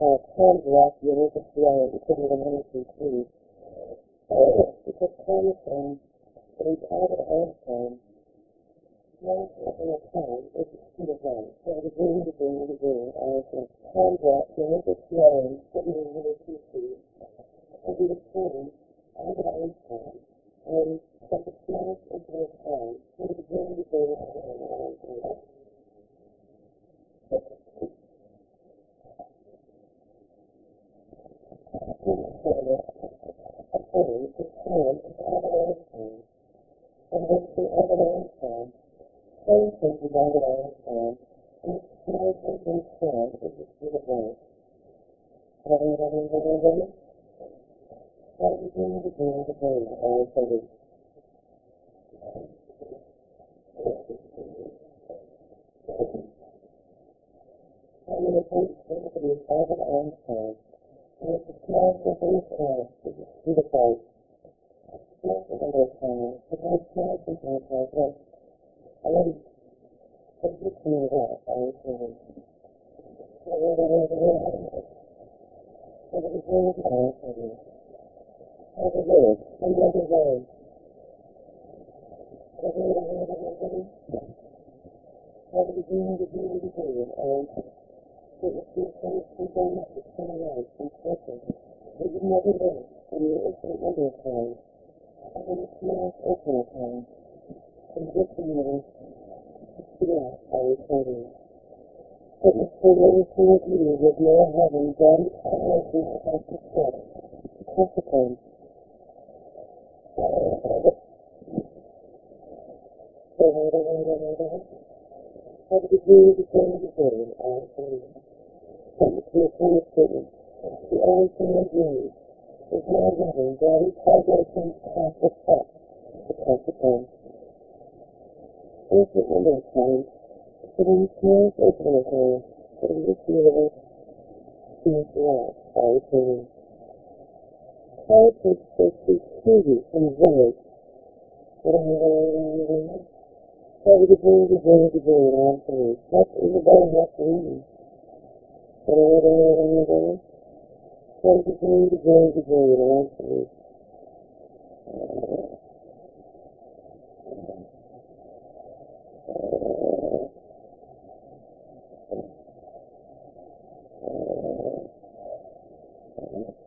uh, with the flow because of the ministry too. Because Thomason is Albert Einstein, not in a time, it's speed of light. So the green, the green, the green, and it's a contract with the flow that we really appreciate. And we were saying, Albert Einstein, and from the smallest of their time, from the green, the green, and the green, authority to stand as Albert Einstein. And the thing with as is the speed of you doing to do the to as Einstein, and it's the smallest of these all is the speed of light. Most of them are time, but my small sometimes like this. I want to get to me that, I was saying. Ready, ready, ready, ready? Somebody bring it down for me. Have a word, and let it go. Ready, ready, ready, ready? Have a beginning, beginning, beginning, and it was just so simple, it's so nice and perfect. But you never know, when you're infinite number of times, and when it's small infinite times, and a minute, yeah, I was saying. It was so wonderful with you, with no having done anything about the step, consequence. So, wait, wait, wait, wait, did you do the same beginning, I was saying. That was the full statement. The only thing I do is no having done vibration past the step, the consequence. Infinite number of times, but in the smallest infinite times, but in this universe, is love, I was saying. Politics is to TV and village. What am I going to How did you bring the bring the it on for me? What is the better half for me? What am I going to do? How did you bring the bring the bring it on for me? You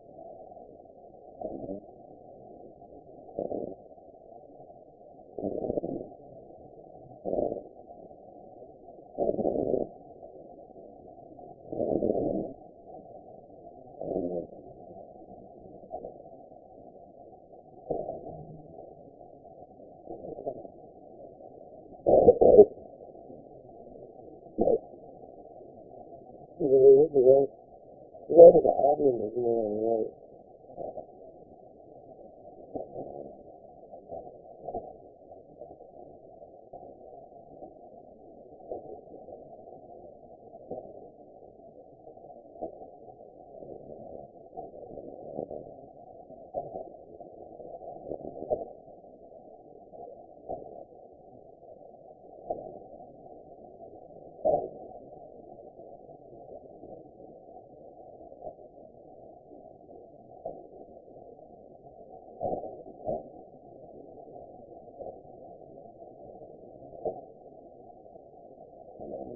know, the way, the way the audience is more and right.